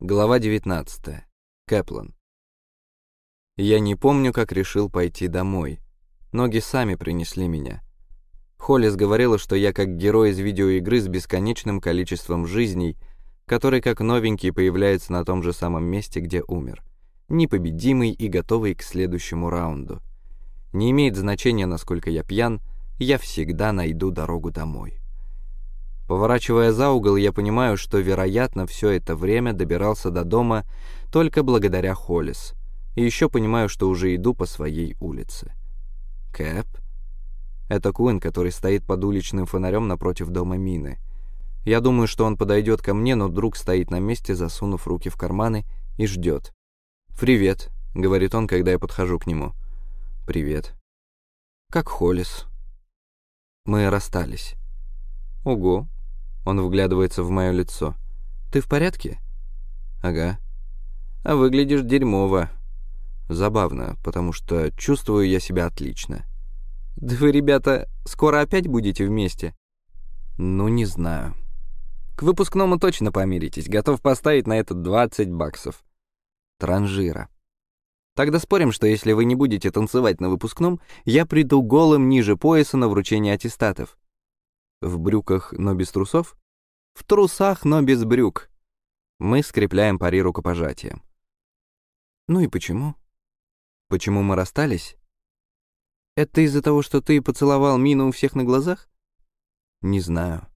Глава 19. Кэплан. Я не помню, как решил пойти домой. Ноги сами принесли меня. Холлис говорила, что я как герой из видеоигры с бесконечным количеством жизней, который как новенький появляется на том же самом месте, где умер. Непобедимый и готовый к следующему раунду. Не имеет значения, насколько я пьян, я всегда найду дорогу домой. Поворачивая за угол, я понимаю, что, вероятно, все это время добирался до дома только благодаря Холлис. И еще понимаю, что уже иду по своей улице. Кэп? Это Куин, который стоит под уличным фонарем напротив дома Мины. Я думаю, что он подойдет ко мне, но друг стоит на месте, засунув руки в карманы, и ждет. «Привет», — говорит он, когда я подхожу к нему. «Привет». «Как Холлис?» Мы расстались. «Ого», он вглядывается в мое лицо. «Ты в порядке?» «Ага». «А выглядишь дерьмово». Забавно, потому что чувствую я себя отлично. «Да вы, ребята, скоро опять будете вместе?» «Ну, не знаю». «К выпускному точно помиритесь. Готов поставить на это 20 баксов». «Транжира». Тогда спорим, что если вы не будете танцевать на выпускном, я приду голым ниже пояса на вручение аттестатов. В брюках, но без трусов? В трусах, но без брюк. Мы скрепляем пари рукопожатием. Ну и почему? Почему мы расстались? Это из-за того, что ты поцеловал Мину у всех на глазах? Не знаю.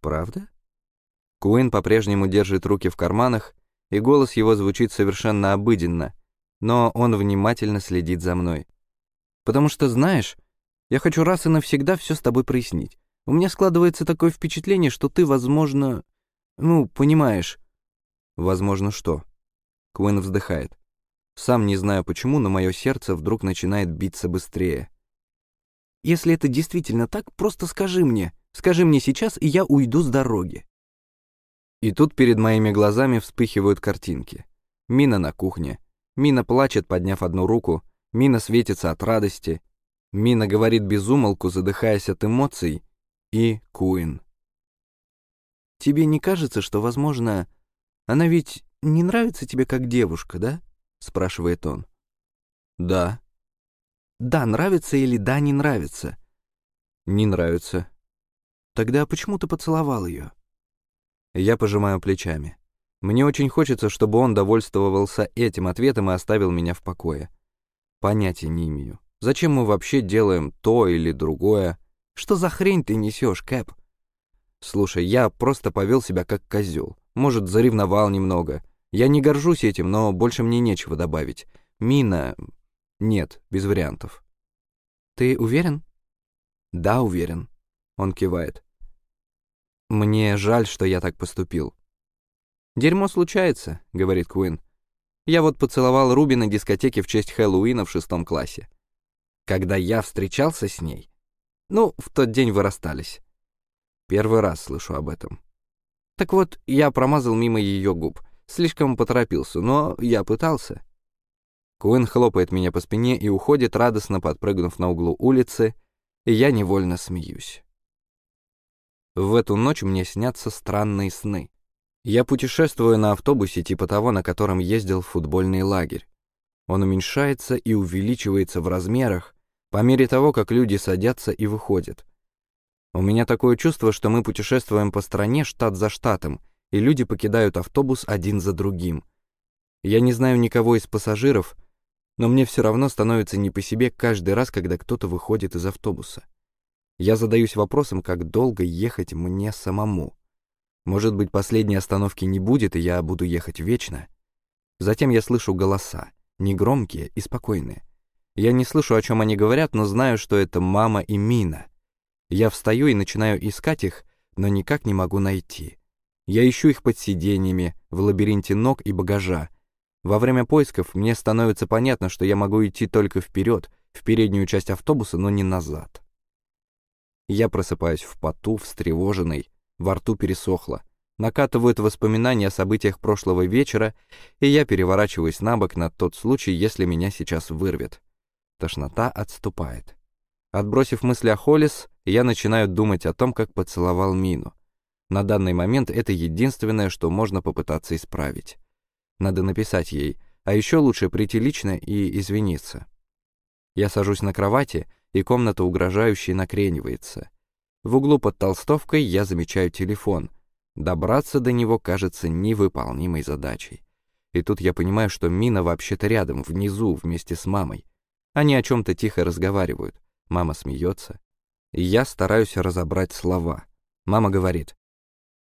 Правда? Куин по-прежнему держит руки в карманах, и голос его звучит совершенно обыденно, но он внимательно следит за мной. Потому что, знаешь, я хочу раз и навсегда все с тобой прояснить. У меня складывается такое впечатление, что ты, возможно... Ну, понимаешь. Возможно, что? Куин вздыхает. Сам не знаю почему, но мое сердце вдруг начинает биться быстрее. Если это действительно так, просто скажи мне. Скажи мне сейчас, и я уйду с дороги. И тут перед моими глазами вспыхивают картинки. Мина на кухне. Мина плачет, подняв одну руку. Мина светится от радости. Мина говорит без умолку, задыхаясь от эмоций, и Куин. «Тебе не кажется, что, возможно, она ведь не нравится тебе как девушка, да?» — спрашивает он. «Да». «Да, нравится или да, не нравится?» «Не нравится». «Тогда почему ты поцеловал ее?» Я пожимаю плечами. Мне очень хочется, чтобы он довольствовался этим ответом и оставил меня в покое. Понятия не имею. Зачем мы вообще делаем то или другое? Что за хрень ты несешь, Кэп? Слушай, я просто повел себя как козел. Может, заревновал немного. Я не горжусь этим, но больше мне нечего добавить. Мина... Нет, без вариантов. Ты уверен? Да, уверен. Он кивает. Мне жаль, что я так поступил. «Дерьмо случается», — говорит Куин. «Я вот поцеловал Руби на дискотеке в честь Хэллоуина в шестом классе. Когда я встречался с ней, ну, в тот день вы расстались. Первый раз слышу об этом. Так вот, я промазал мимо ее губ. Слишком поторопился, но я пытался. Куин хлопает меня по спине и уходит, радостно подпрыгнув на углу улицы, и я невольно смеюсь. В эту ночь мне снятся странные сны. Я путешествую на автобусе типа того, на котором ездил в футбольный лагерь. Он уменьшается и увеличивается в размерах, по мере того, как люди садятся и выходят. У меня такое чувство, что мы путешествуем по стране штат за штатом, и люди покидают автобус один за другим. Я не знаю никого из пассажиров, но мне все равно становится не по себе каждый раз, когда кто-то выходит из автобуса. Я задаюсь вопросом, как долго ехать мне самому. Может быть, последней остановки не будет, и я буду ехать вечно? Затем я слышу голоса, негромкие и спокойные. Я не слышу, о чем они говорят, но знаю, что это мама и Мина. Я встаю и начинаю искать их, но никак не могу найти. Я ищу их под сиденьями, в лабиринте ног и багажа. Во время поисков мне становится понятно, что я могу идти только вперед, в переднюю часть автобуса, но не назад. Я просыпаюсь в поту, встревоженный, во рту пересохло. Накатывают воспоминания о событиях прошлого вечера, и я переворачиваюсь на бок на тот случай, если меня сейчас вырвет. Тошнота отступает. Отбросив мысли о Холлис, я начинаю думать о том, как поцеловал Мину. На данный момент это единственное, что можно попытаться исправить. Надо написать ей, а еще лучше прийти лично и извиниться. Я сажусь на кровати, и комната угрожающе накренивается. В углу под толстовкой я замечаю телефон. Добраться до него кажется невыполнимой задачей. И тут я понимаю, что Мина вообще-то рядом, внизу, вместе с мамой. Они о чем-то тихо разговаривают. Мама смеется. Я стараюсь разобрать слова. Мама говорит.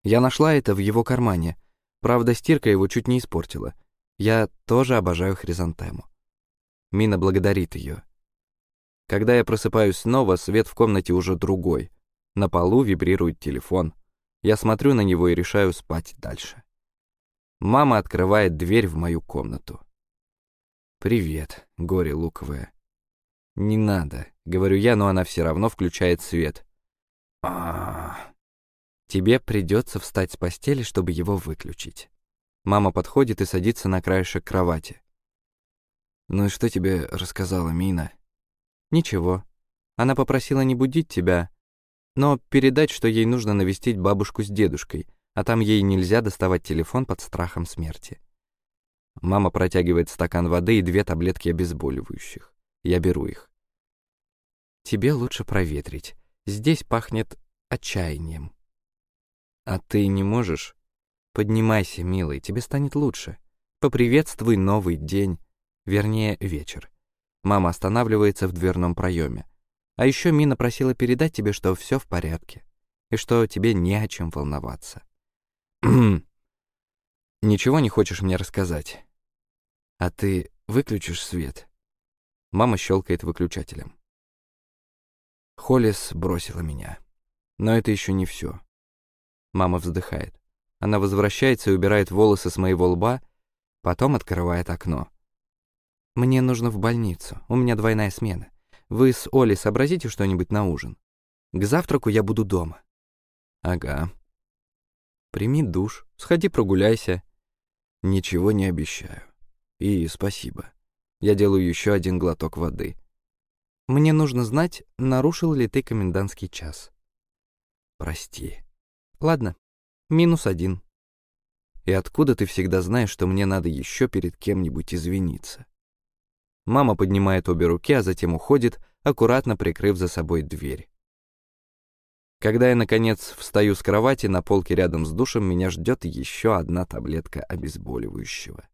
Я нашла это в его кармане. Правда, стирка его чуть не испортила. Я тоже обожаю хризантему. Мина благодарит ее. Когда я просыпаюсь снова, свет в комнате уже другой. На полу вибрирует телефон. Я смотрю на него и решаю спать дальше. Мама открывает дверь в мою комнату. «Привет, горе луковое». «Не надо», — говорю я, но она все равно включает свет. а Тебе придется встать с постели, чтобы его выключить. Мама подходит и садится на краешек кровати. «Ну и что тебе рассказала Мина?» «Ничего. Она попросила не будить тебя, но передать, что ей нужно навестить бабушку с дедушкой, а там ей нельзя доставать телефон под страхом смерти. Мама протягивает стакан воды и две таблетки обезболивающих. Я беру их. Тебе лучше проветрить. Здесь пахнет отчаянием. А ты не можешь? Поднимайся, милый, тебе станет лучше. Поприветствуй новый день, вернее, вечер. Мама останавливается в дверном проеме. А еще Мина просила передать тебе, что все в порядке, и что тебе не о чем волноваться. Ничего не хочешь мне рассказать? А ты выключишь свет? Мама щелкает выключателем. Холлис бросила меня. Но это еще не все. Мама вздыхает. Она возвращается и убирает волосы с моего лба, потом открывает окно. «Мне нужно в больницу, у меня двойная смена. Вы с Олей сообразите что-нибудь на ужин? К завтраку я буду дома». «Ага», Прими душ, сходи прогуляйся. Ничего не обещаю. И спасибо. Я делаю еще один глоток воды. Мне нужно знать, нарушил ли ты комендантский час. Прости. Ладно, минус один. И откуда ты всегда знаешь, что мне надо еще перед кем-нибудь извиниться? Мама поднимает обе руки, а затем уходит, аккуратно прикрыв за собой дверь. Когда я, наконец, встаю с кровати, на полке рядом с душем меня ждет еще одна таблетка обезболивающего.